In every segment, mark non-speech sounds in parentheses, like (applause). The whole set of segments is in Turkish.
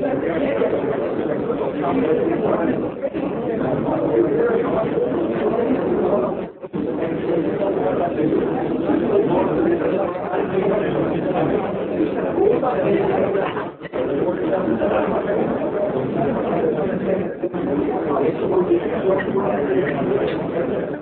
Gracias.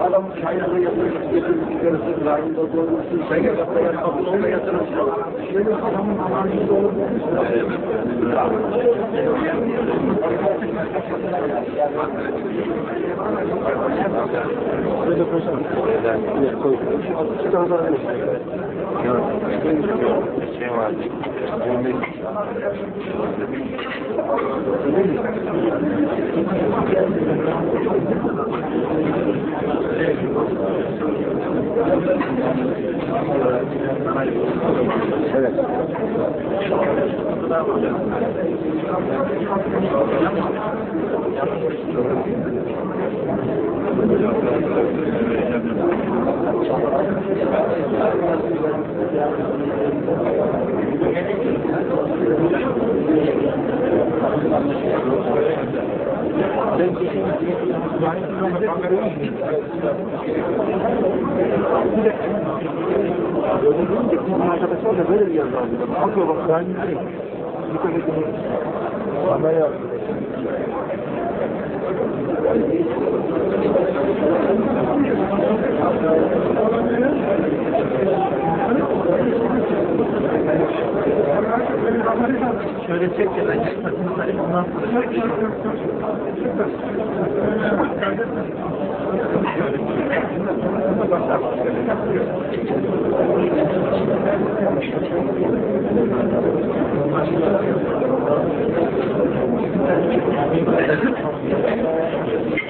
Adam kaynakla yatırmış, götürmüş, karısı, rahimde doğurmuşsun, sen yatakta yatmakın, onunla yatırmışsın. Şimdi adamın ananı doğurmuş. Orada koysan. Orada koysan. Çıkarlar şey var. Evet arkadaşlar da böyle bir yazı alıyor. Bakıyor bak ben dikkat edin. Bana yazıyor. Şöyle çek de ben çıkmasını sarayım ondan sonra. Thank you.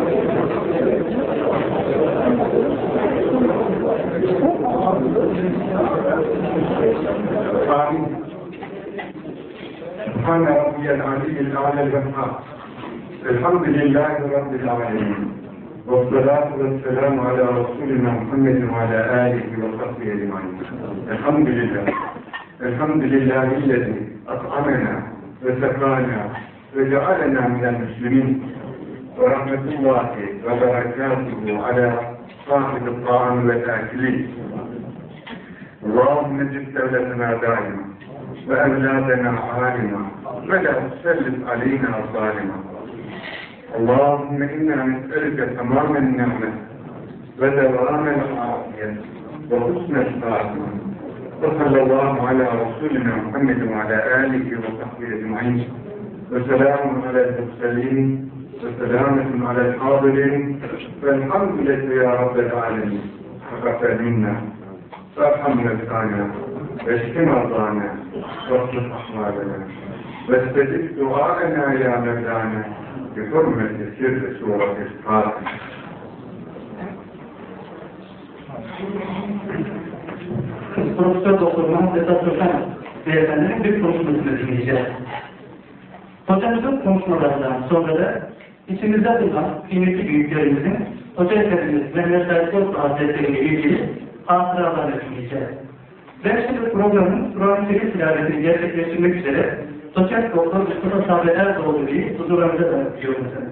العلي الأعلى الوهاب الحمد لله رب العالمين. والصلاة والسلام على رسولنا محمد وعلى آله وصحبه أجمعين. الحمد لله. الحمد لله الذي أطعمنا وسقانا وجعلنا من المسلمين. ورحمة الله وبركاته على صاحب الطعام والآكلين اللهم اجب دولتنا دائما وأولادنا عالما. ولا تسلط علينا ظالما. اللهم إنا نسألك تمام النعمة ودوام العافية وحسن الخاتمة. وصلى الله على رسولنا محمد وعلى آله وصحبه أجمعين. وسلام على المرسلين. وسلامة على الحاضرين. والحمد لك يا رب العالمين. تقبل منا. فارحم نفسانا واشف مرضانا واصلح احوالنا واستجب دعاءنا يا مولانا بحرمة سر سورة الفاتحة Profesör Doktor Mahmut Esat Köken Beyefendinin bir konuşmasını dinleyeceğiz. Hocamızın konuşmalarından sonra da içimizde bulunan kıymetli büyüklerimizin Hoca Efendimiz Mehmet Said Dostum Hazretleri ile ilgili hatıralarını dinleyeceğiz. Ben şimdi programın Kerim tilavetini gerçekleştirmek üzere Doçent Doktor Mustafa Sabri Erdoğdu Bey'i huzurlarınıza davetliyorum efendim.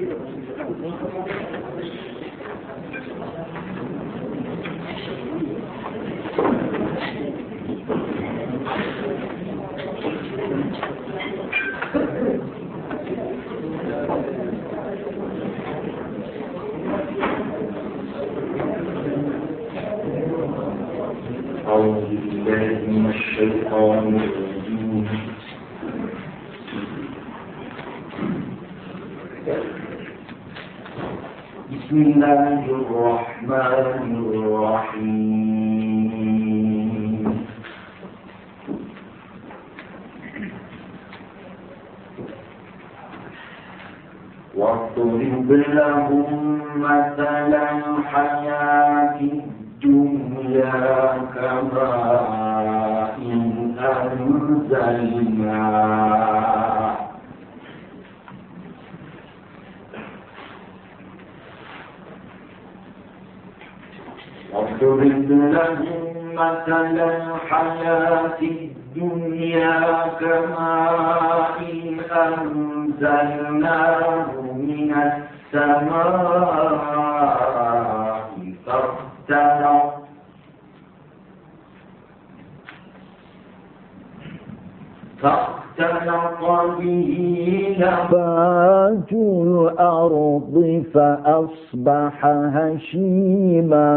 بسم الله الرحمن الرحيم. واضرب لهم مثل الحياة الدنيا كماء واضرب لهم مثل الحياة الدنيا كماء أنزلناه من السماء فاختلط فاختلط به نبات الأرض فأصبح هشيما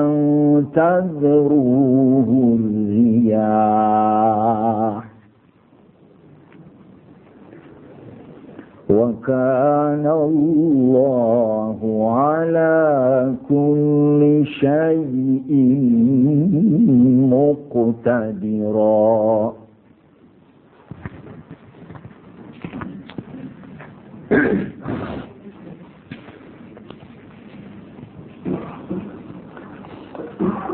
تذروه الرياح. وكان الله على كل شيء مقتدرا.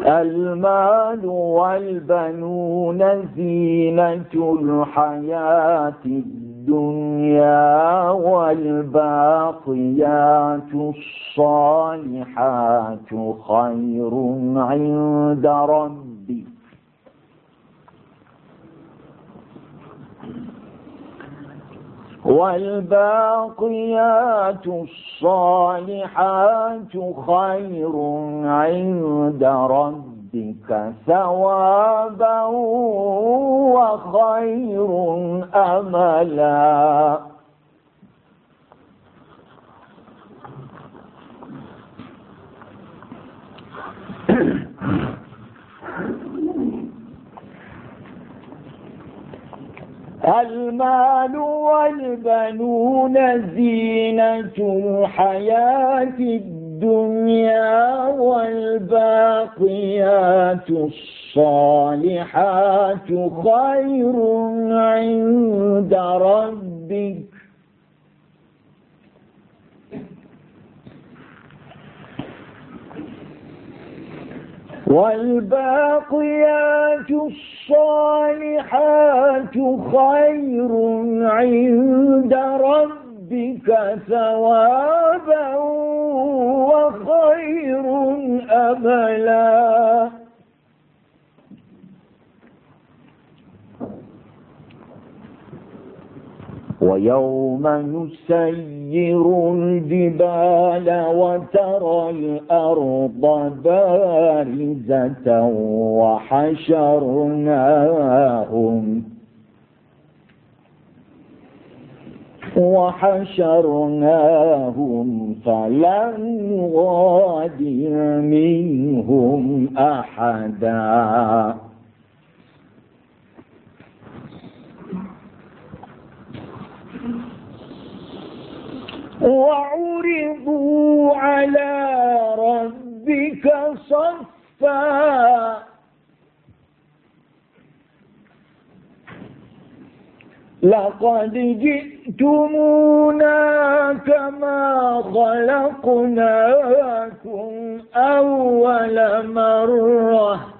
المال والبنون زينة الحياة الدنيا والباقيات الصالحات خير عند ربي. والباقيات الصالحات خير عند ربك ثوابا وخير أملا. (clears throat) المال والبنون زينة الحياة الدنيا والباقيات الصالحات خير عند ربك. والباقيات الصالحات خير عند ربك ثوابا وخير أملا. ويوم نسير الجبال وترى الأرض بارزة وحشرناهم. وحشرناهم فلم نغادر منهم أحدا. وعرضوا على ربك صفا. لقد جئتمونا كما خلقناكم أول مرة.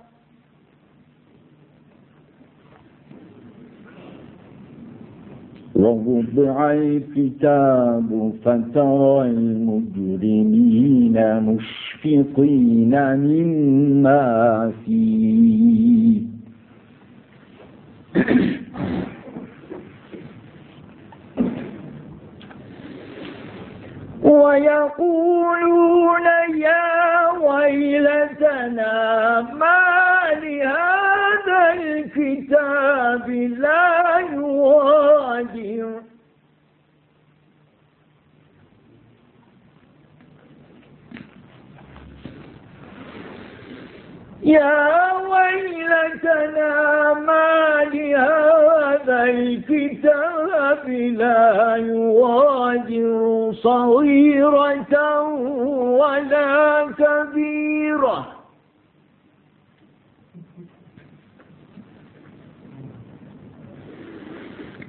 ووضع الكتاب فترى المجرمين مشفقين مما فيه. ويقولون يا ويلتنا ما لهذا الكتاب لا يغادر. يا ويلتنا ما لهذا الكتاب لا يغادر صغيرة ولا كبيرة.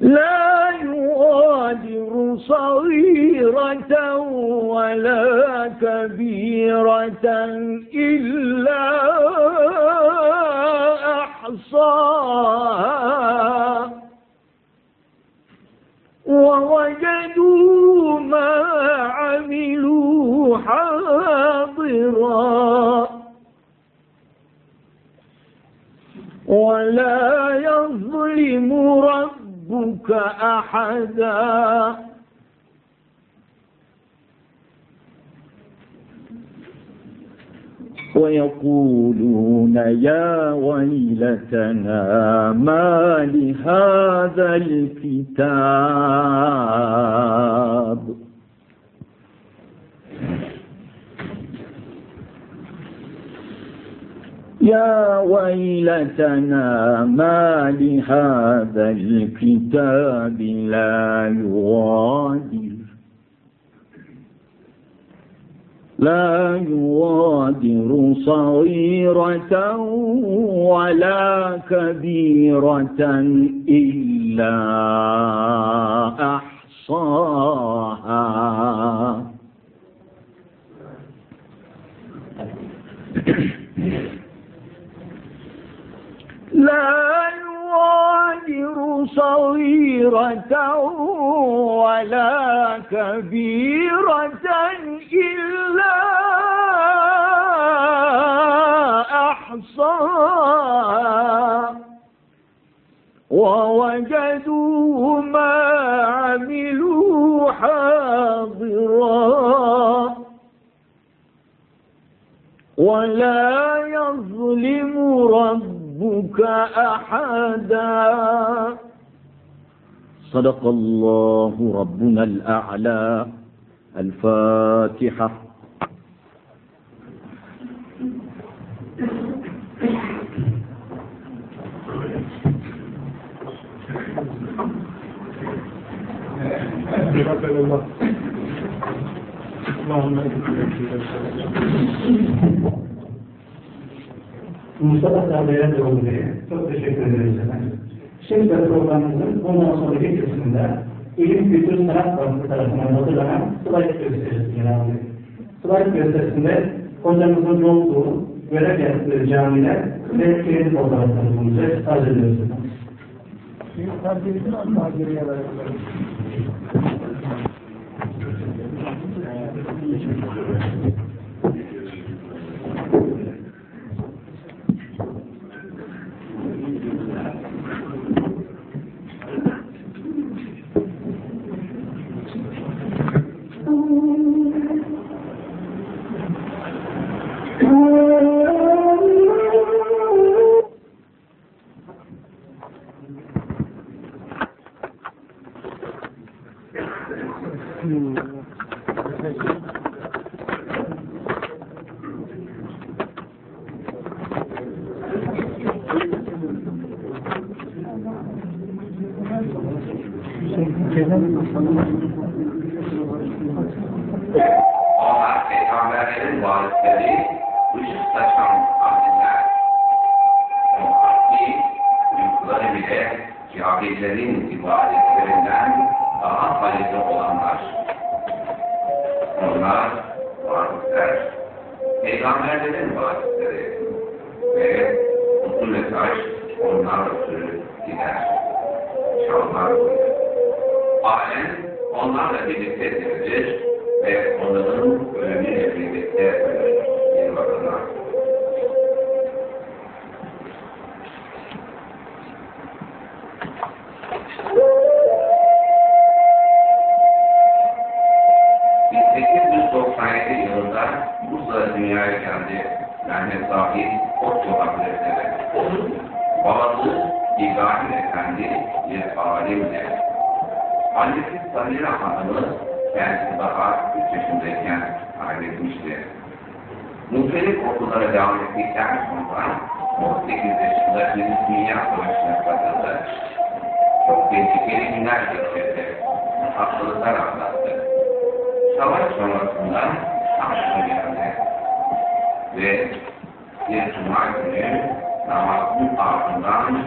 لا يغادر صغيرة ولا كبيرة إلا أحصاها. ووجدوا ما عملوا حاضرا. ولا يظلم ربك أحدا. ويقولون يا ويلتنا ما لهذا الكتاب. يا ويلتنا ما لهذا الكتاب لا يغادر. لا يغادر صغيرة ولا كبيرة إلا أحصاها. (coughs) لا يغادر صغيرة ولا كبيرة إلا ووجدوا ما عملوا حاضرا. ولا يظلم ربك أحدا. صدق الله ربنا الأعلى. الفاتحة. تقبل الله اللهم Mustafa Sabri'ye Doğru'ya çok teşekkür ederiz efendim. Şimdi de programımızın ondan sonraki kısmında İlim Kültür Sanat Vakfı tarafından hazırlanan slayt gösterisi aldı. Slayt gösterisinde hocamızın yolculuğu, görev yaptığı camiler ve kilit fotoğraflarını bulacak. Arz ediyoruz efendim. Büyük kardeşim ama geriye verelim. Onlar peygamberlerin varisleri, ışık saçan alimler. Onlar ki, uykuları bile cahillerin ibadetlerinden daha hayırlı olanlar. Onlar varisler, peygamberlerin varisleri ve mutlu ve taş onlarla sürüp gider. Çağlar boyu. Alem onlarla birlikte dirilir ve onların ölümüyle birlikte ölür. Bir bakımdan. ...1897 yılında Bursa dünyaya geldi. Mehmet Zahid Otto Hazretleri. Babası İbrahim Efendi bir alimdi. Annesi Samira Hanım'ı kendisi daha 3 yaşındayken kaybetmişti. Muhtelif okullara devam ettikten sonra 18 yaşında bir dünya savaşına katıldı. Çok tehlikeli günler geçirdi. Hastalıklar atlattı. Savaş sonrasında Şams'a geldi. Ve bir cuma günü namazın ardından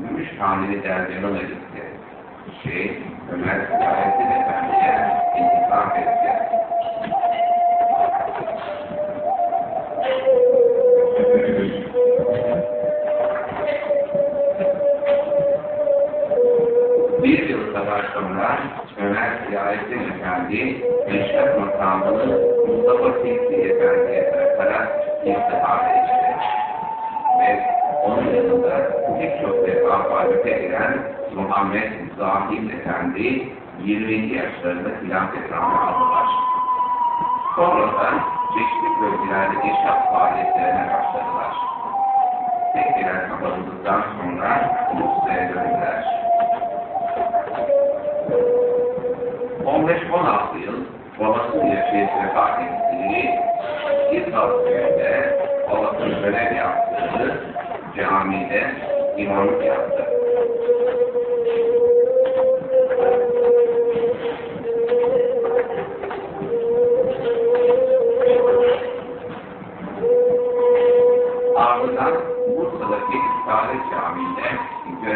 Gümüş Haneli Deryanı'na gitti. Şeyh Ömer Ziyarettin Efendi'ye intikam etti. Bir yıl kadar sonra Ömer Ziyarettin Efendi, Meşref makamını Mustafa Fikri Efendi'ye bırakarak istifa etti. Ve onun yanında pek çok defa faaliyete giren Muhammed Zahid Efendi 20 yaşlarında hilafet rahmi aldılar. Sonradan çeşitli bölgelerde inşaat faaliyetlerine başladılar. Tekkeler kapatıldıktan sonra Bursa'ya döndüler. 15-16 yıl babası yaşayıp vefat ettiği İzbal köyünde babasının görev yaptığı camide imamlık yaptı.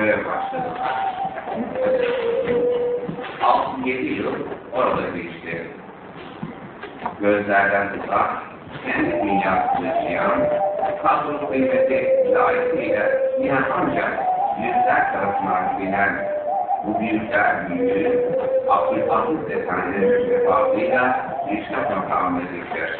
Göreve başladılar. 6-7 yıl orada geçti. Gözlerden uzak, dünyasını yaşayan, kadro kıymeti layıkıyla yine ancak büyükler tarafından bilinen bu büyükler büyüğü Abdülhamid Efendi'nin vefatıyla işlem makamına geçer.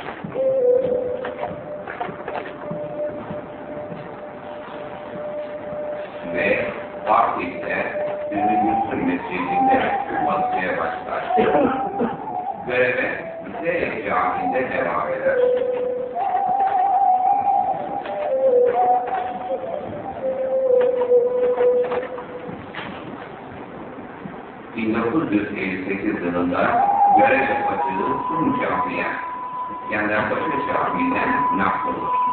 Buna fark ise bizi Müslüm Mescidi'nde vazifeye başlar. Göreve Müzeye Camii'nde devam eder. ...1958 yılında görev yapacılığı Sun Camii'ye, yani Başı Camii'den nakl.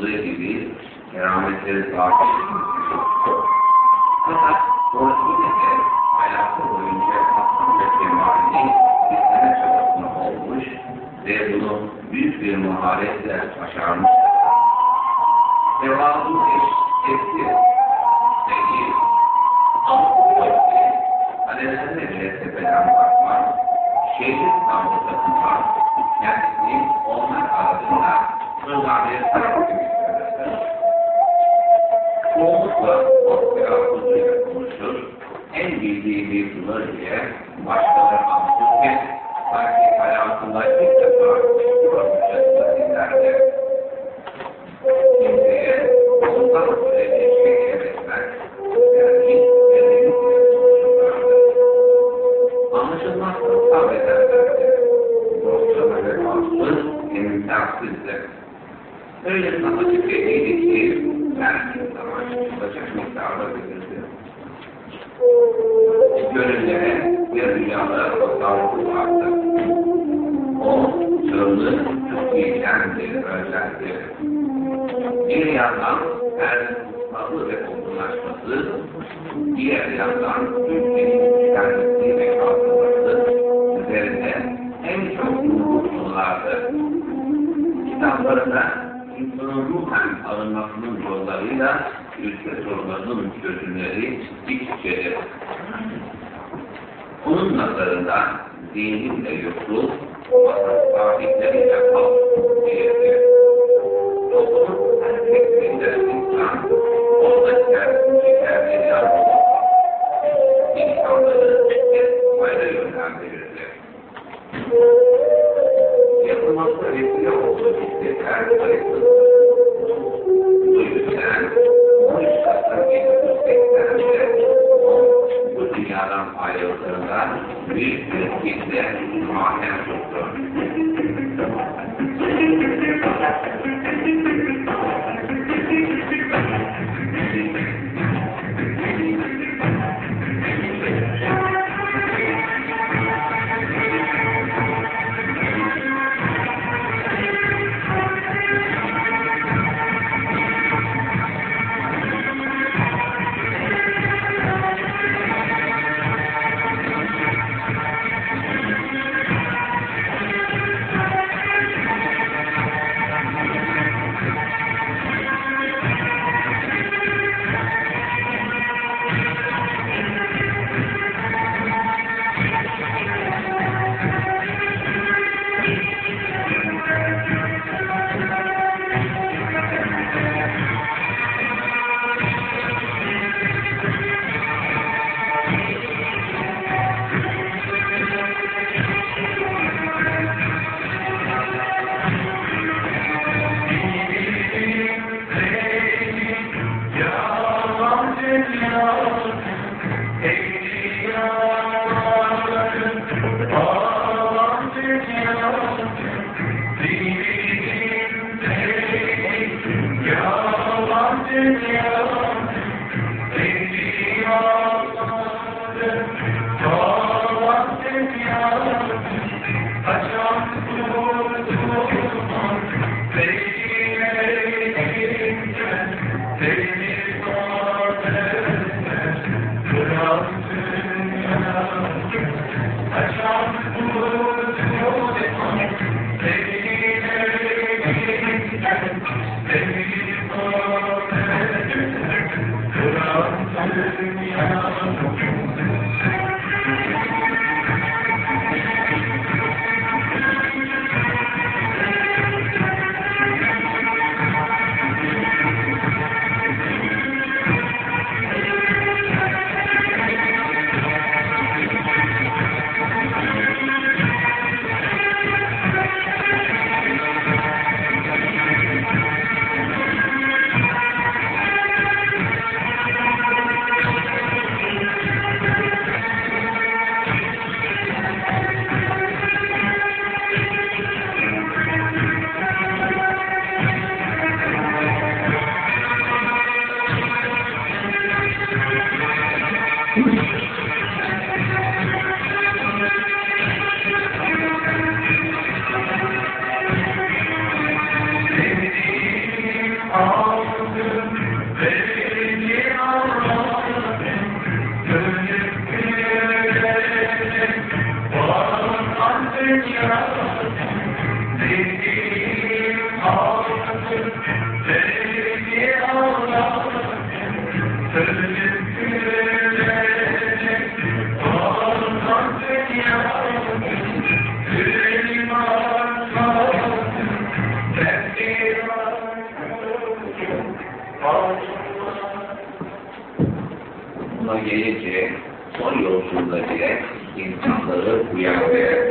living in, and I'm in his body. Gelince son yolculuğunda bile insanları uyarmaya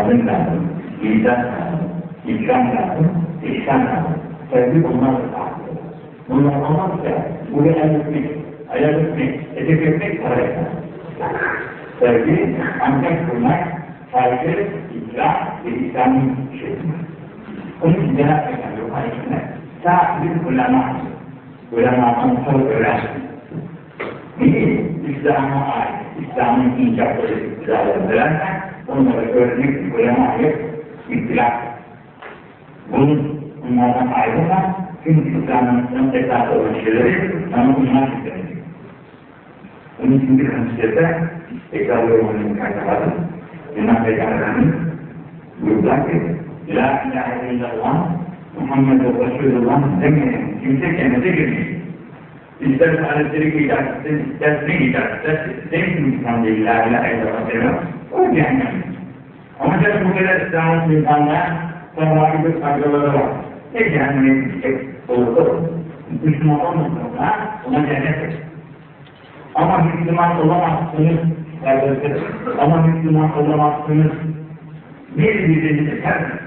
Tazım lazım. İzah lazım. İkram lazım. İhsan lazım. Sevgi bulmak lazım. Bunlar olmazsa buraya el etmek, ayar etmek, edep etmek para etmez. Sevgi, ancak bulmak, saygı, ikram ve İslam'ın şeyidir. Onun için Cenab-ı Peygamber Aleyhisselam sahip ulema, ulemanın soru öğrensin. Bir, İslam'a ait, İslam'ın icabları, iktidarları verenler, onları öğrenmek ulemayı ihtilaf. Bunun bunlardan ayrılan, çünkü İslam'ın esası olan şeyleri ama bunlar istedik. Onun için bir konserde, tekrar yorumunun kaynakları, Cenab-ı Peygamber'in buyurdular ki, La ilahe illallah, Muhammed Resulullah demeyin, kimse kendine girmeyin. İster saadetleri gider, ister ne gider, ister demeyin insan değil, la ilahe illallah demek, o cehennem. Ama canım bu kadar İslam'ın insanlar, sonra bir saygıları var. Ne cehenneme gidecek? Olursa Müslüman olmasınlar, ona cennet Ama Müslüman olamazsınız, evet, ama Müslüman olamazsınız, birbirinizi sevmez.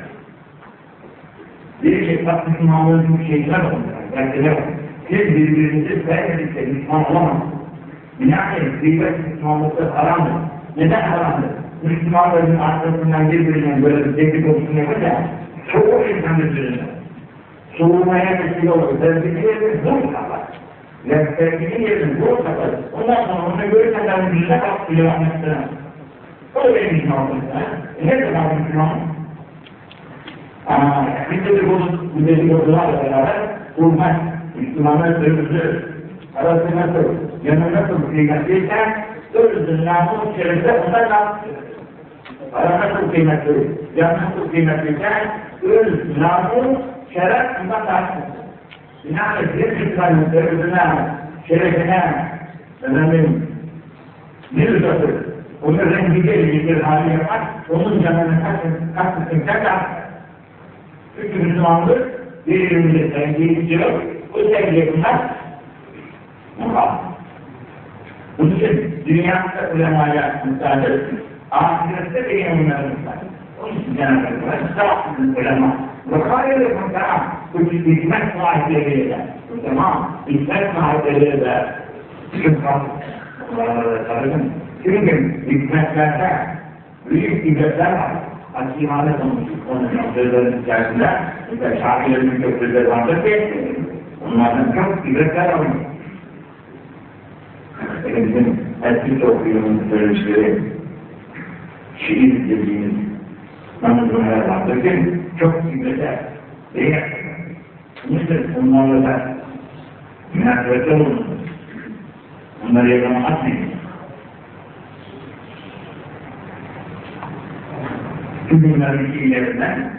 Bir şey bak Müslümanlığın şeyler var. Belki ne var? Siz birbirinizi sevmedikçe Müslüman olamazsınız. Binaenaleyh gıybet Müslümanlıkta haramdır. Neden haramdır? Müslümanların arkasından birbirine böyle bir olsun yapınca soğuk insan birbirine. Soğumaya vesile olur. Sevgili yerini zor kapar. Ve sevgili yerini zor kapar. Ondan sonra onu görürsen birbirine bak bile anlatsana. O benim Müslümanlık. Ne zaman Müslüman? Bir dedikodu, bir dedikodularla beraber kurmak, Müslümanlar sözü arası nasıl, yanı nasıl kıymetliyse, sözü namus şerefe ondan namusludur. Ara nasıl kıymetli, yan nasıl kıymetliyse, öz, namus, şeref ondan namusludur. Binaenaleyh bir Müslümanın sözüne, şerefine, efendim, bir uzatır. Onun rengi bir bir hali yapar, onun canını kastetsin kadar çünkü Müslümanlık birbirimize sevgiyi istiyor. Bu sevgiye bunlar muhal. Bunun için dünyada ulemaya müsaade ahirette de yine bunlara müsaade. Onun için Cenab-ı Hak estağfurullah ulema. Ve hayırlı muhtemel bu hikmet sahipleriyle tamam hikmet sahipleriyle çünkü çünkü hikmetlerde büyük hikmetler var hakimanet konuşuyor sözlerin içerisinde ve şairlerin köprüleri vardır ki onlardan çok ibretler alıyor. Bizim eski toplumun söyleşleri şiir dediğimiz manzumlar vardır ki çok ibretler değil. Mısır onlarla da münasebette olunur. Onları yakalamak atmayın. Bugünlerin fiillerinden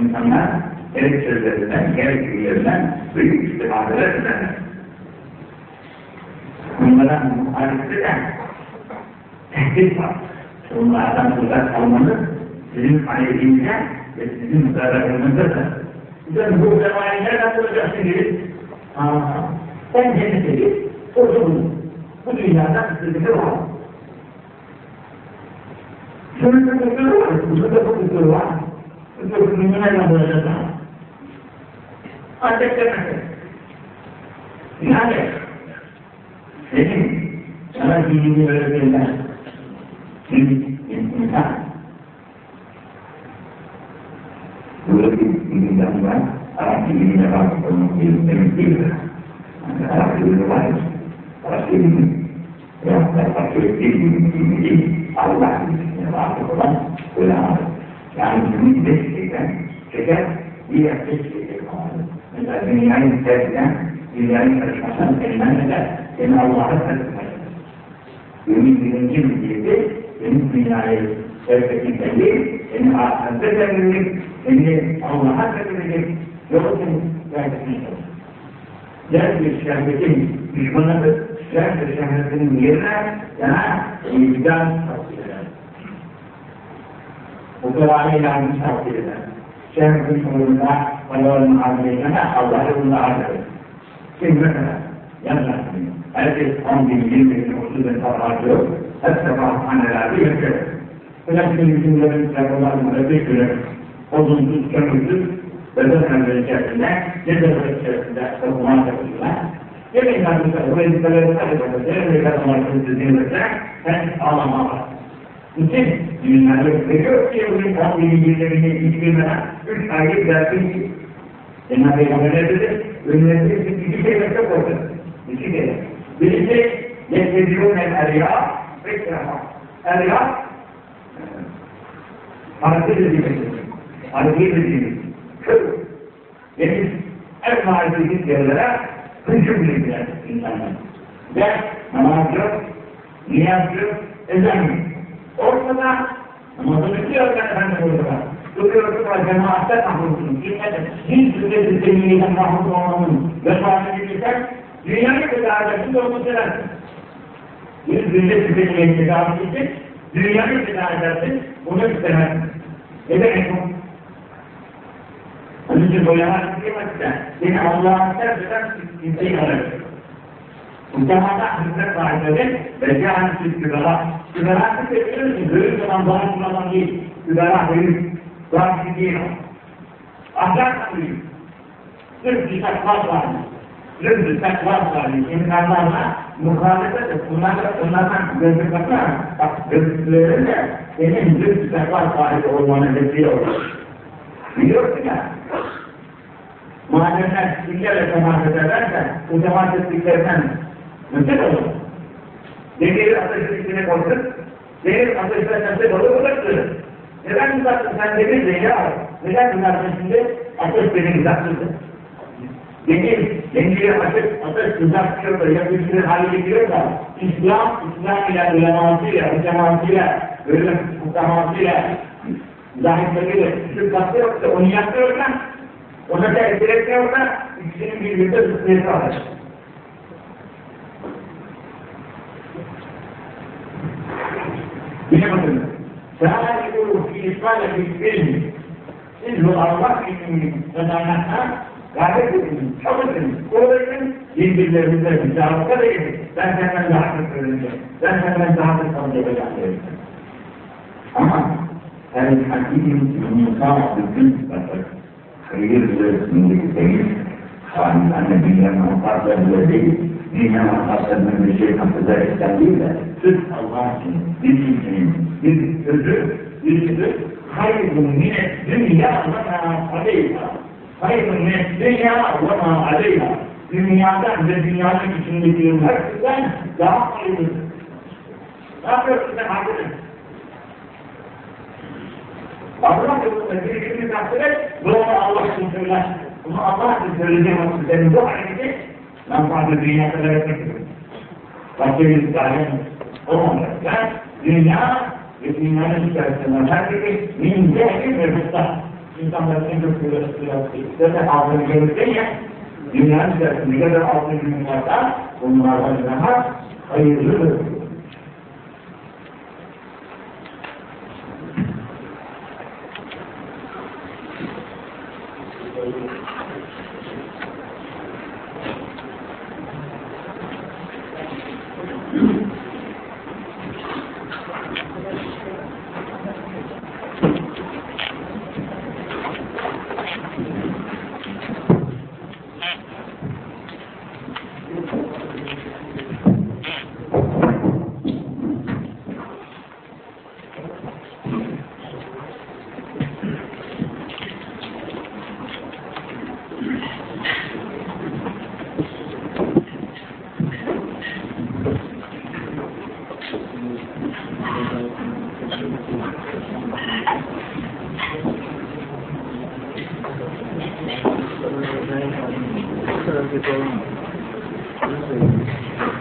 insanlar gerek sözlerinden, gerek fiillerinden büyük istifadeler ederler. Bunlara muhalefete tehdit var. Bunlardan uzak kalmanız sizin aleyhinize ve sizin zararınızdadır. Sen bu zamanı nereden bulacaksın gibi? Aa, sen cennete git, orada bulun. Bu dünyada sıkıntı var. Şöyle bir huzur var, burada da bu huzur var. Huzurunu nereden bulacağız? Demezsin. Yani, senin sana dinini öğretirler. Din, insan. Burada bir ilimden var, Arap ilimine var, onun ilim demek değil? Arap ilimi var, Arap ilimi. Ya, Arap ilimi değil, Allah ilimi vakıf olan ulemadır. Yani bunu destekten çeker, diğer destekler kalır. Mesela dünyayı tercihten, dünyayı karışmasan elinden eder. Seni Allah'a karışmaz. Ümit birinci bilgiydi, senin dünyayı tercihten değil, seni ahirette tercihlik, seni Allah'a tercihlik, yolu seni tercihlik olur. Yer bir şehvetin düşmanıdır. Yer bir şehvetinin yerine yana iman tavsiye eder. Bu kadar ilanı tavsiye eder. Şehvetin uğruna onların ardına Allah'ı uğruna ardına. Kim ne kadar? Yanlarını. Herkes 10 bin, 20 bin, 30 bin harcıyor. Hep sabah hanelerde yapıyor. Özellikle hükümlerin bir süre odunsuz, kömürsüz, beden ömrü içerisinde, cezerler içerisinde okuman yapıyorlar. Yemin kardeşler, bu elbiseleri talep eder, ve kadınlar dediğimizde sen ağlama var. Bütün dünyada veriyor ki, bugün 10 bin, 20 bin, 2 bin lira, 3 aylık dersin ki, Cenab-ı ne dedi? Önlerinde iki şey meslek oldu. İki kere. Birisi, yetlediğun el eriya, beklama. Eriya, hareket edilmesi. Hareket edilmesi. Kır. Yani en marifetli yerlere hücum edildiler insanlar. Ve namaz yok, niyaz yok, ezan yok. Ortada namazı bitiyor ben efendim orada. Duruyorsun ve cemaatte kahrolsun. Hiç sürekli zeminiyle mahrum olmanın vefatını bilirsen, dünyanın tedavisinde onu seversin. Bir zillet düzeniyle tedavi edecek, dünyanın tedavi edersin, bunu istemezsin. Ne demek bu? Onun için boyamak diyemezsen, seni Allah'ın serfeden kimseyi alır. Muhtemelen hizmet sahipleri ve cahansiz kübera. Kübera siz de biliyorsunuz, büyük zaman daha kullanan değil. Kübera büyük, o. Ahlak. Sırf bir takva sahibi. Bir takva sahibi. İnsanlarla muhalefet et. Bunlarla, onlardan gözlük bakma. Bak gözlüklerinde senin sırf bir takva sahibi olmanı bekliyor. Biliyorsun ya. Mademler kimlerle temas ederlerse, o temas ettiklerinden Mümkün olur. Demiri ateşin içine demir ateşine sende balı bıraktı. Neden uzattın sen demir de ya? Neden uzattın şimdi? Ateş beni uzattırdı. Demir, demiri ateş, ateş uzattırıyor da, yakışır hale getiriyor da, İslam, İslam ile ulemasıyla, ulemasıyla, böyle hukamasıyla, zahitleriyle, küçük katkı yoksa onu yaptırırsan, ona da etkiletmiyorsa, ikisinin birbirinde zıtlayısı alır. Yine bakın. Sâlibu fi isfâletil ilmi. Siz bu Allah ilmini kazanmakta gayret edin, çalışın, uğraşın, birbirlerinize mücadele edin. Ben senden daha çok öğreneceğim. Ben senden daha çok anlayacağım. Ama el hakim Musa bütün bakır. Hayır sınırı değil. Hani anne dünyanın muhtarları değil. Dünya muhtarlarının bir şey kapıda istendiğiyle sırf Allah için bir kimsenin bir sözü, bir sözü hayrun mine dünya ve ma aleyha. Hayrun mine dünya ve ma aleyha. Dünyadan ve dünyanın içindeki herkesten daha hayırlıdır. Ne yapıyorsun sen hakikaten? Allah yolunda birbirini takdir et, bunu Allah için söyler. Bunu Allah için söyleyeceğim olsun. Senin bu hareketi manfaatı dünya kadar etmek için. Başka bir tane olmamak. Yani dünya ve dünyanın içerisinden her biri min cehli ve fısta. İnsanların en çok kıyasıyla aldığını görürsen ya, dünyanın içerisinde ne kadar aldığını varsa, bunlardan daha hayırlıdır.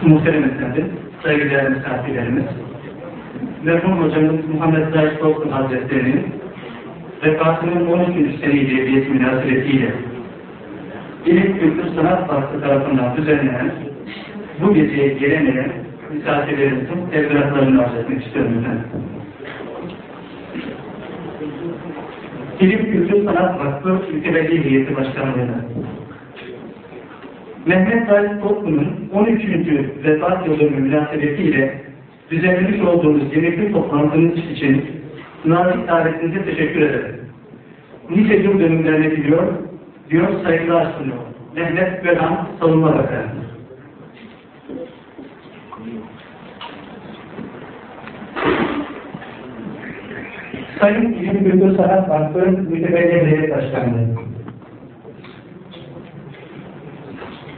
Muhterem efendim, saygıdeğer misafirlerimiz, merhum hocamız Muhammed Zahid Korkun Hazretleri'nin vefatının 12. seneyi cebiyet münasebetiyle İlim Kültür Sanat Vakfı tarafından düzenlenen bu geceye gelemeyen misafirlerimizin tezgahlarını arz etmek istiyorum efendim. İlim Kültür Sanat Vakfı Mütebelli Heyeti Başkanlığı'na Mehmet Halit Toplu'nun 13. vefat yılı münasebetiyle düzenlemiş olduğumuz yemekli toplantımız için nazik davetinize teşekkür ederim. Nice yıl dönümlerine diliyor, diyor saygılar sunuyor. Mehmet Göran Savunma Bakanı. Sayın İlim Kültür Sanat Vakfı Mütebelli Heyet Başkanlığı.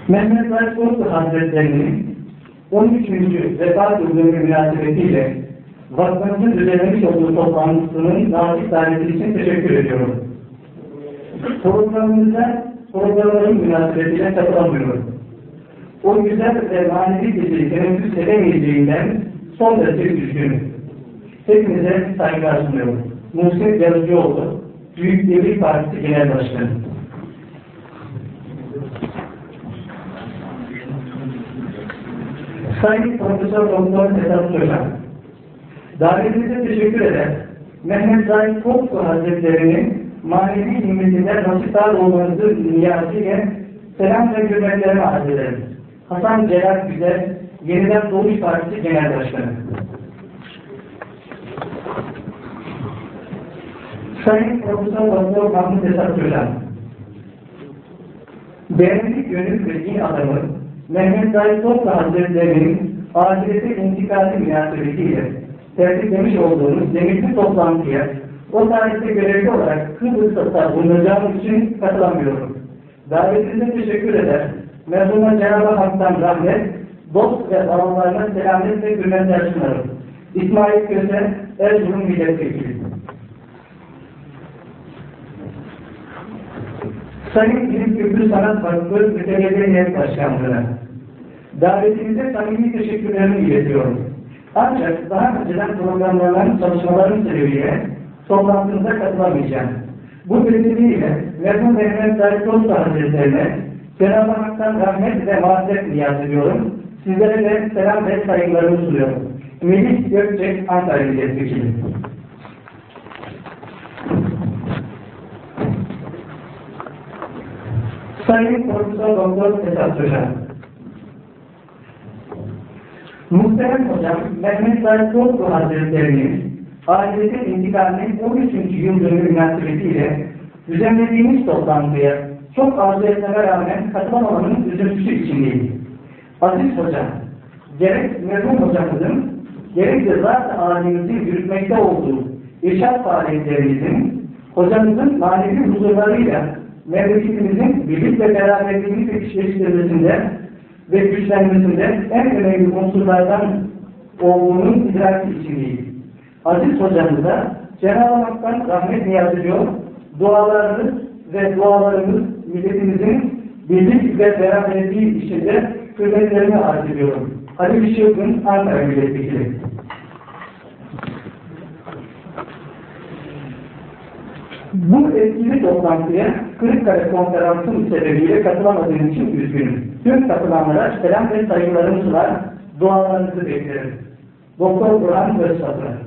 Mehmet Toplu Hazretleri'nin 13. vefat yılı münasebetiyle vakfımızın düzenlemiş olduğu toplantısının nazik daveti için teşekkür ediyorum. Programımıza programların münasebetiyle katılamıyorum. O güzel ve manevi geceyi teneffüs edemeyeceğinden son derece üzgünüm. Hepinize saygılar sunuyorum. Muhsin Yazıcıoğlu, Büyük Birlik Partisi Genel Başkanı. Sayın Profesör Doktor Sedat Sözen, davetinize teşekkür eder. Mehmet Zahid Toplu Hazretleri'nin manevi himmetinde nasipler olmanızı niyazıyla selam ve hürmetlerimi arz ederim. Hasan Celal Güzel, Yeniden Doğuş Partisi Genel Başkanı. Sayın Profesör Doktor Mahmut Esat Sözen, Beğendik gönül ve din adamı Mehmet Zahid Toplu Hazretleri'nin ahirete intikali münasebetiyle tertiplemiş olduğumuz demirli toplantıya o tarihte görevli olarak Kıbrıs'ta bulunacağım için katılamıyorum. Davetinize teşekkür eder. Merhuma Cenab-ı Hak'tan rahmet, dost ve bağlılarına selamet ve hürmetler sunarım. İsmail Köse, Erzurum Milletvekili. Sayın İlim Kültür Sanat Vakfı Mütevelli Başkanlığı'na davetinize samimi teşekkürlerimi iletiyorum. Ancak daha önceden programlanan çalışmaların sebebiyle toplantımıza katılamayacağım. Bu vesileyle merhum Mehmet Zahid Dostu Hazretlerine Cenab-ı Hak'tan rahmet ve mağfiret niyaz ediyorum. Sizlere de selam ve saygılarımı sunuyorum. Melih Gökçek Ankara Milletvekili. Sayın Profesör Doktor Esat Sözen. Muhterem Hocam, Mehmet Zahid Toplu Hazretleri'nin ahiretin intikalinin 13. yıl dönümü münasebetiyle düzenlediğimiz toplantıya çok arzu etmeme rağmen katılamamanın üzüntüsü içindeyim. Aziz Hocam, gerek merhum hocamızın, gerek de zat halimizin yürütmekte olduğu irşat faaliyetlerimizin, hocamızın manevi huzurlarıyla memleketimizin birlik ve beraberliğini pekiştirmesinde ve güçlenmesinde en önemli unsurlardan olduğunun idraki içindeyim. Aziz hocamıza Cenab-ı Hak'tan rahmet niyaz ediyor, dualarımız ve dualarımız milletimizin birlik ve beraberliği içinde hürmetlerini arz ediyorum. Ali Şıkkın Ankara Milletvekili. Bu etkili toplantıya Kırıkkale Konferansı'nın sebebiyle katılamadığım için üzgünüm. Tüm katılanlara selam ve saygılarımı sunar, dualarınızı beklerim. Doktor Burhan Özsatı.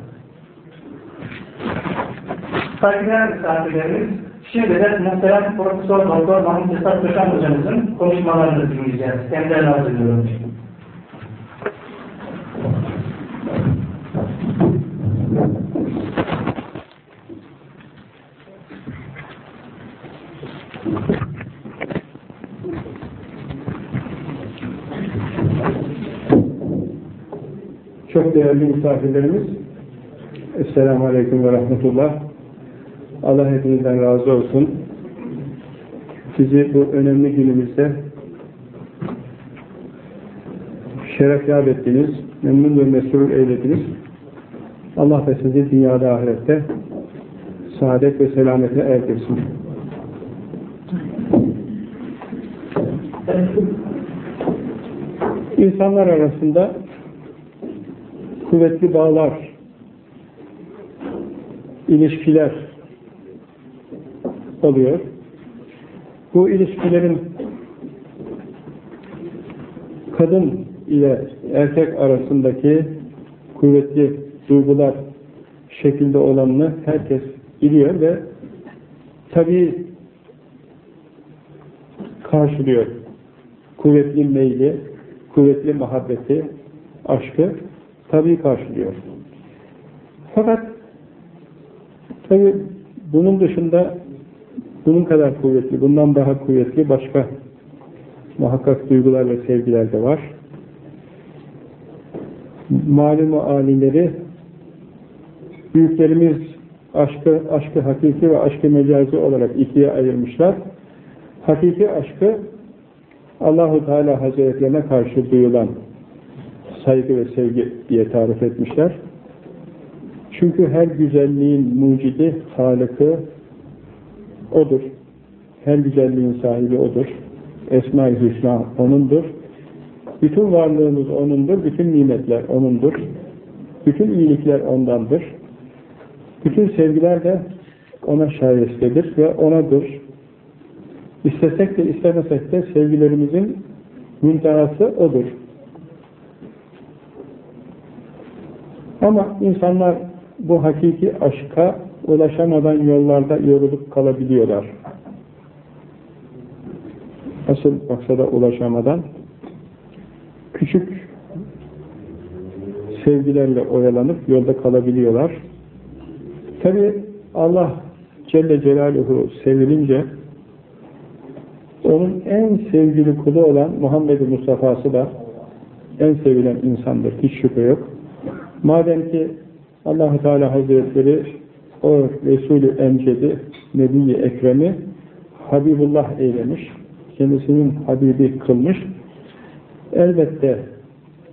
Saygıdeğer misafirlerimiz, şimdi de muhterem Profesör Doktor Mahmut Esat Köşen hocamızın konuşmalarını dinleyeceğiz. Kendilerine arz ediyorum. Çok değerli misafirlerimiz, Esselamu Aleyküm ve Rahmetullah. Allah hepinizden razı olsun. Sizi bu önemli günümüzde şeref yap ettiniz, memnun ve mesrur eylediniz. Allah da sizi dünyada ahirette saadet ve selamete erdirsin. İnsanlar arasında kuvvetli bağlar, ilişkiler oluyor. Bu ilişkilerin kadın ile erkek arasındaki kuvvetli duygular şekilde olanını herkes biliyor ve tabii karşılıyor. Kuvvetli meyli, kuvvetli muhabbeti, aşkı tabii karşılıyor. Fakat tabii bunun dışında bunun kadar kuvvetli, bundan daha kuvvetli başka muhakkak duygular ve sevgiler de var. Malum alimleri büyüklerimiz aşkı, aşkı hakiki ve aşkı mecazi olarak ikiye ayırmışlar. Hakiki aşkı Allahu Teala Hazretlerine karşı duyulan saygı ve sevgi diye tarif etmişler. Çünkü her güzelliğin mucidi, halıkı O'dur. Her güzelliğin sahibi O'dur. Esma-i Hüsna O'nundur. Bütün varlığımız O'nundur. Bütün nimetler O'nundur. Bütün iyilikler O'ndandır. Bütün sevgiler de O'na şayestedir ve O'nadır. İstesek de istemesek de sevgilerimizin müntehası O'dur. Ama insanlar bu hakiki aşka ulaşamadan yollarda yorulup kalabiliyorlar. Asıl maksada ulaşamadan küçük sevgilerle oyalanıp yolda kalabiliyorlar. Tabi Allah Celle Celaluhu sevilince onun en sevgili kulu olan Muhammed Mustafa'sı da en sevilen insandır. Hiç şüphe yok. Madem ki allah Teala Hazretleri o Resulü Emcedi, Nebi-i Ekrem'i Habibullah eylemiş, kendisinin Habibi kılmış. Elbette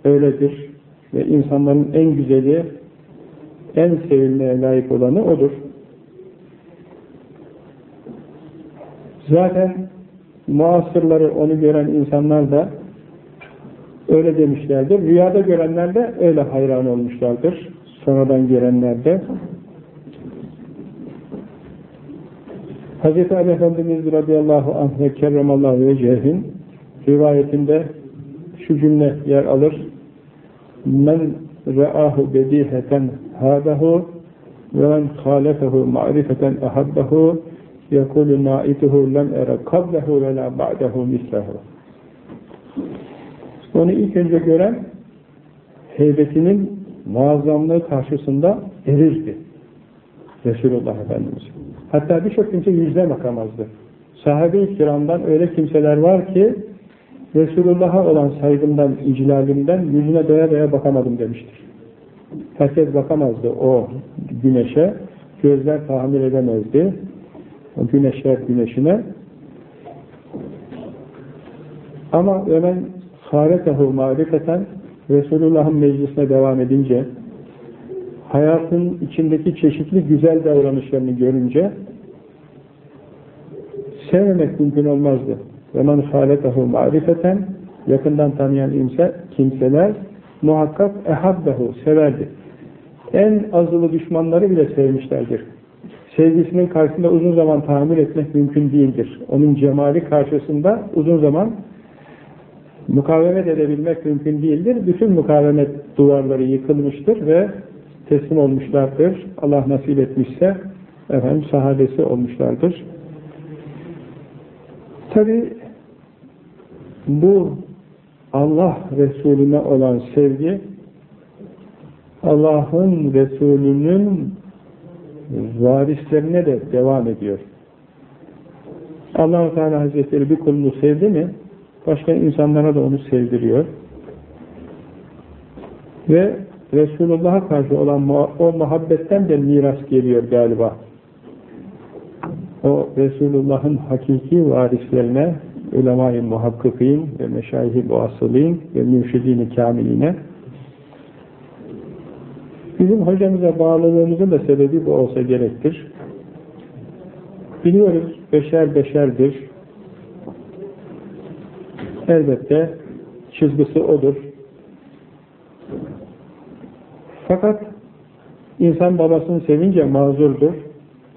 öyledir ve insanların en güzeli, en sevilmeye layık olanı O'dur. Zaten muasırları onu gören insanlar da öyle demişlerdir. Rüyada görenler de öyle hayran olmuşlardır. Sonradan görenler de. Hz. Ali Efendimiz radıyallahu anh ve kerremallahu rivayetinde şu cümle yer alır. Men re'ahu bediheten hadahu ve men halefehu ma'rifeten ahabbehu yekulu naituhu lem ere kablehu ve la ba'dehu mislehu. Onu ilk önce gören heybetinin muazzamlığı karşısında erirdi. Resulullah Efendimiz. Hatta birçok kimse yüzle bakamazdı. Sahabe-i kiramdan öyle kimseler var ki Resulullah'a olan saygımdan, iclalimden yüzüne doya doya bakamadım demiştir. Herkes bakamazdı o güneşe. Gözler tahammül edemezdi. O güneşler güneşine. Ama hemen haretehu marifeten Resulullah'ın meclisine devam edince hayatın içindeki çeşitli güzel davranışlarını görünce sevmemek mümkün olmazdı. Ve men hâletehu marifeten yakından tanıyan imse, kimseler muhakkak ehabbehu severdi. En azılı düşmanları bile sevmişlerdir. Sevgisinin karşısında uzun zaman tahammül etmek mümkün değildir. Onun cemali karşısında uzun zaman mukavemet edebilmek mümkün değildir. Bütün mukavemet duvarları yıkılmıştır ve teslim olmuşlardır. Allah nasip etmişse efendim sahabesi olmuşlardır. Tabi bu Allah Resulüne olan sevgi Allah'ın Resulünün varislerine de devam ediyor. allah Teala Hazretleri bir kulunu sevdi mi başka insanlara da onu sevdiriyor. Ve Resulullah'a karşı olan o muhabbetten de miras geliyor galiba. O Resulullah'ın hakiki varislerine ulema-i muhakkikin ve meşayih-i muasılin ve mürşidin-i kamiline bizim hocamıza bağlılığımızın da sebebi bu olsa gerektir. Biliyoruz beşer beşerdir. Elbette çizgisi odur. Fakat insan babasını sevince mazurdur.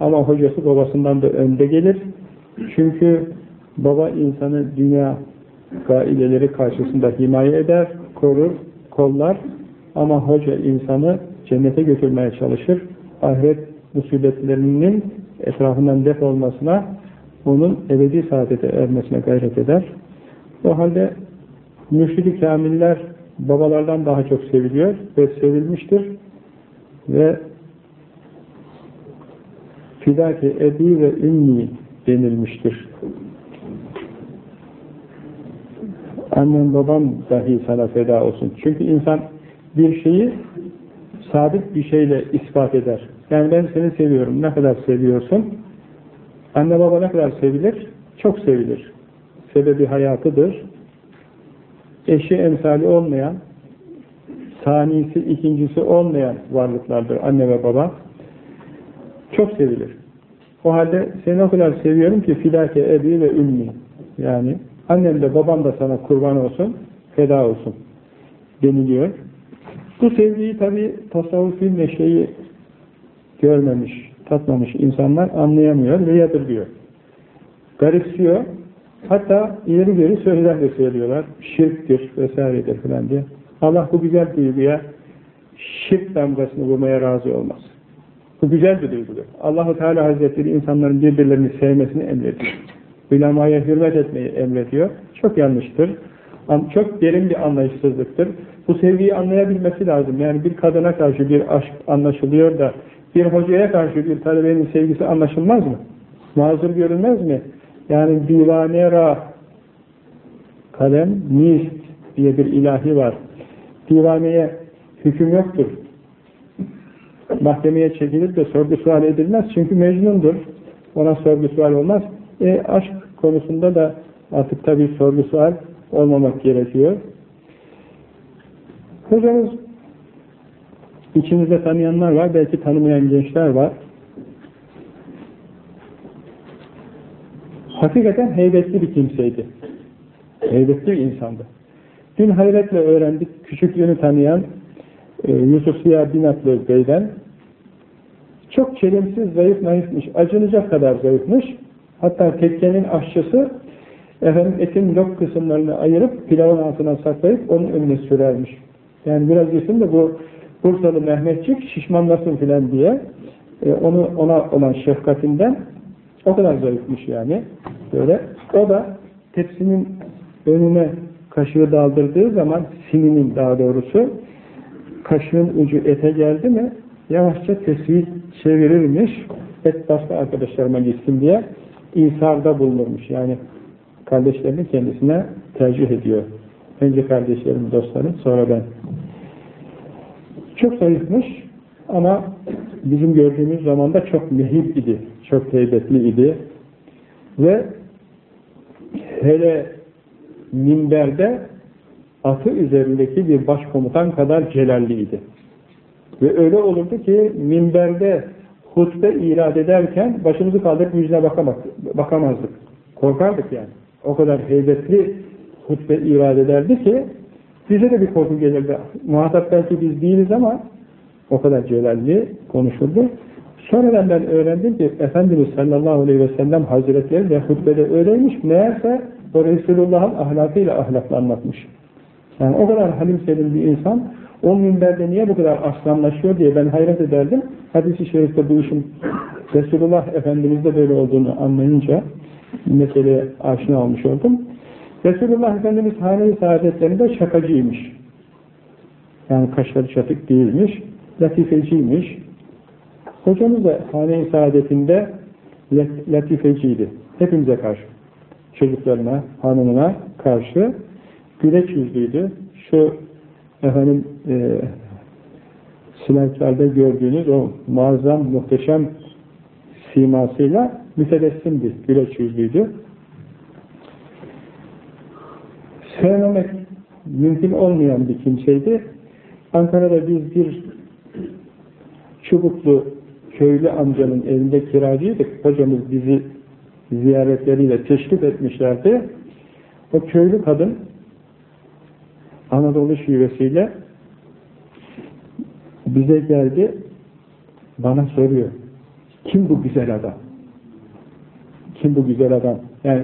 Ama hocası babasından da önde gelir. Çünkü baba insanı dünya gaileleri karşısında himaye eder, korur, kollar ama hoca insanı cennete götürmeye çalışır. Ahiret musibetlerinin etrafından def olmasına, onun ebedi saadete ermesine gayret eder. O halde mürşid-i kamiller babalardan daha çok seviliyor ve sevilmiştir ve fidâki ebi ve ümmi denilmiştir. Annem babam dahi sana feda olsun. Çünkü insan bir şeyi sabit bir şeyle ispat eder. Yani ben seni seviyorum. Ne kadar seviyorsun? Anne baba ne kadar sevilir? Çok sevilir. Sebebi hayatıdır. Eşi emsali olmayan, saniyesi, ikincisi olmayan varlıklardır anne ve baba. Çok sevilir. O halde seni o kadar seviyorum ki filake ebi ve ümmi. Yani annem de babam da sana kurban olsun, feda olsun deniliyor. Bu sevgiyi tabi tasavvufi neşeyi görmemiş, tatmamış insanlar anlayamıyor ve yadırgıyor. Garipsiyor. Hatta ileri geri sözler de söylüyorlar. Şirktir vesairedir falan diye. Allah bu güzel duyguya şirk damgasını vurmaya razı olmaz. Bu güzel bir duygudur. Allahu Teala Hazretleri insanların birbirlerini sevmesini emrediyor. Ulemaya hürmet etmeyi emrediyor. Çok yanlıştır. Çok derin bir anlayışsızlıktır. Bu sevgiyi anlayabilmesi lazım. Yani bir kadına karşı bir aşk anlaşılıyor da bir hocaya karşı bir talebenin sevgisi anlaşılmaz mı? Mazur görülmez mi? Yani divanera kalem nist diye bir ilahi var. Divaneye hüküm yoktur. Mahkemeye çekilir de sorgu sual edilmez. Çünkü mecnundur. Ona sorgu sual olmaz. E, aşk konusunda da artık tabii sorgu sual olmamak gerekiyor. Hocamız içinizde tanıyanlar var, belki tanımayan gençler var. Hakikaten heybetli bir kimseydi. Heybetli bir insandı. Dün hayretle öğrendik, küçüklüğünü tanıyan e, Yusuf Ziya Binatlı Bey'den çok çelimsiz, zayıf, naifmiş, acınacak kadar zayıfmış. Hatta tekkenin aşçısı efendim etin lok kısımlarını ayırıp pilavın altına saklayıp onun önüne sürermiş. Yani biraz yesin de bu Bursalı Mehmetçik şişmanlasın filan diye e, onu ona olan şefkatinden o kadar zayıfmış yani. Böyle. O da tepsinin önüne kaşığı daldırdığı zaman sininin daha doğrusu kaşığın ucu ete geldi mi yavaşça tespih çevirirmiş et başka arkadaşlarıma gitsin diye İsa'da bulunurmuş. Yani kardeşlerini kendisine tercih ediyor. Önce kardeşlerim, dostlarım, sonra ben. Çok zayıfmış ama bizim gördüğümüz zamanda çok mehip idi, çok heybetli idi. Ve hele minberde atı üzerindeki bir başkomutan kadar celalliydi. Ve öyle olurdu ki minberde hutbe irad ederken başımızı kaldırıp yüzüne bakamazdık. Korkardık yani. O kadar heybetli hutbe irad ederdi ki bize de bir korku gelirdi. Muhatap belki biz değiliz ama o kadar celalli konuşurdu. Sonradan ben öğrendim ki Efendimiz sallallahu aleyhi ve sellem hazretleri de hutbede öyleymiş. Meğerse o Resulullah'ın ahlakıyla ahlaklanmakmış. Yani o kadar halim selim bir insan o minberde niye bu kadar aslanlaşıyor diye ben hayret ederdim. Hadis-i şerifte bu işin Resulullah Efendimiz'de böyle olduğunu anlayınca meseleye aşina olmuş oldum. Resulullah Efendimiz hane-i saadetlerinde şakacıymış. Yani kaşları çatık değilmiş, latifeciymiş. Hocamız da hane-i saadetinde latifeciydi. Hepimize karşı. Çocuklarına, hanımına karşı güleç yüzlüydü. Şu efendim e, slaytlarda gördüğünüz o muazzam, muhteşem simasıyla mütebessimdi, güleç yüzlüydü. Sevmemek mümkün olmayan bir kimseydi. Ankara'da biz bir çubuklu köylü amcanın evinde kiracıydık. Hocamız bizi ziyaretleriyle teşrif etmişlerdi. O köylü kadın Anadolu şivesiyle bize geldi, bana soruyor. Kim bu güzel adam? Kim bu güzel adam? Yani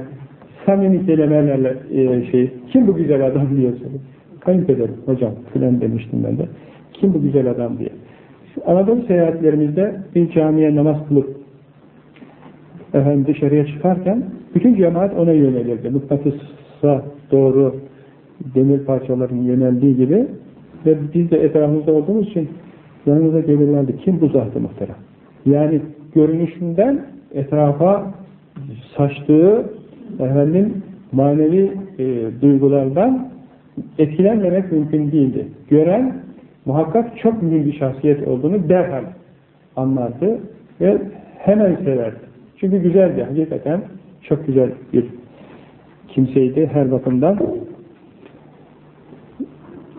samimi kelimelerle e, şey, kim bu güzel adam diye soruyor. Kayınpederim, hocam filan demiştim ben de. Kim bu güzel adam diye. Anadolu seyahatlerimizde bir camiye namaz kılıp efendim dışarıya çıkarken bütün cemaat ona yönelirdi. Mıknatısa doğru demir parçaların yöneldiği gibi ve biz de etrafımızda olduğumuz için yanımıza gelirlerdi. Kim bu zat-ı muhterem? Yani görünüşünden etrafa saçtığı efendim manevi e, duygulardan etkilenmemek mümkün değildi. Gören muhakkak çok mühim bir şahsiyet olduğunu derhal anlardı ve hemen severdi. Çünkü güzeldi. Hakikaten çok güzel bir kimseydi her bakımdan.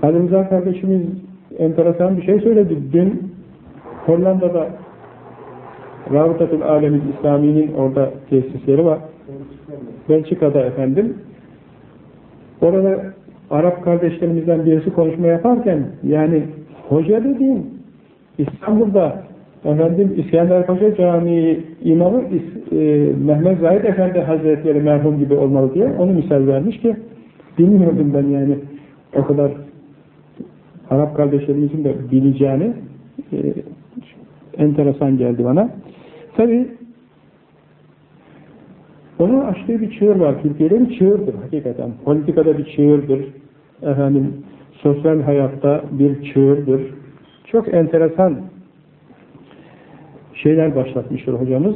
Ali Rıza kardeşimiz enteresan bir şey söyledi. Dün Hollanda'da Rabıtatul Alemin İslami'nin orada tesisleri var. Belçika'da efendim. Orada Arap kardeşlerimizden birisi konuşma yaparken yani hoca dediğim İstanbul'da efendim İskender Paşa Camii imamı e, Mehmet Zahid Efendi Hazretleri merhum gibi olmalı diye onu misal vermiş ki bilmiyordum ben yani o kadar Arap kardeşlerimizin de bileceğini e, enteresan geldi bana. Tabi onun açtığı bir çığır var. Türkiye'de bir çığırdır hakikaten. Politikada bir çığırdır. Efendim, sosyal hayatta bir çığırdır. Çok enteresan şeyler başlatmıştır hocamız.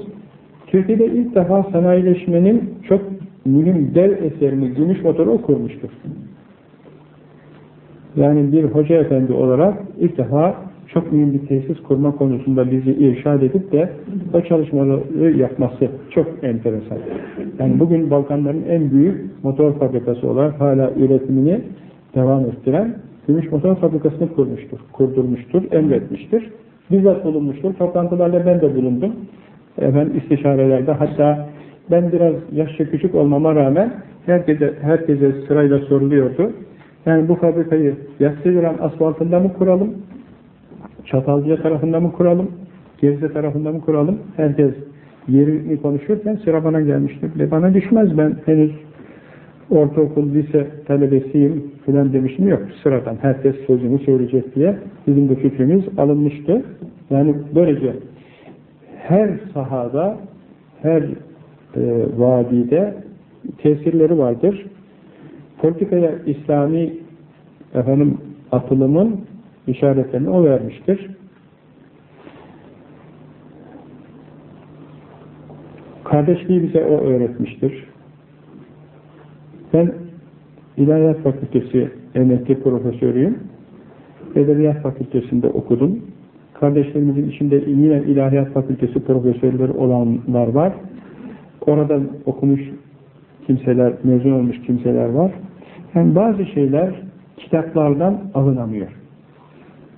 Türkiye'de ilk defa sanayileşmenin çok mühim dev eserini, gümüş motoru kurmuştur. Yani bir hoca efendi olarak ilk defa çok mühim bir tesis kurma konusunda bizi irşad edip de o çalışmaları yapması çok enteresan. Yani bugün Balkanların en büyük motor fabrikası olarak hala üretimini devam ettiren Gümüş Motor Fabrikası'nı kurmuştur, kurdurmuştur, emretmiştir. Bizzat bulunmuştur. Toplantılarla ben de bulundum. Efendim istişarelerde hatta ben biraz yaşça küçük olmama rağmen herkese, herkese sırayla soruluyordu. Yani bu fabrikayı Yassıviran asfaltında mı kuralım, Çatalcıya tarafında mı kuralım, Gebze tarafında mı kuralım? Herkes yerini konuşurken sıra bana gelmişti. Ve bana düşmez ben henüz ortaokul, lise talebesiyim filan demiştim. Yok sıradan herkes sözünü söyleyecek diye bizim de fikrimiz alınmıştı. Yani böylece her sahada, her e, vadide tesirleri vardır. Politikaya İslami efendim atılımın işaretlerini o vermiştir. Kardeşliği bize o öğretmiştir. Ben İlahiyat Fakültesi emekli profesörüyüm. Edebiyat Fakültesinde okudum. Kardeşlerimizin içinde yine İlahiyat Fakültesi profesörleri olanlar var. Oradan okumuş kimseler, mezun olmuş kimseler var. Yani bazı şeyler kitaplardan alınamıyor.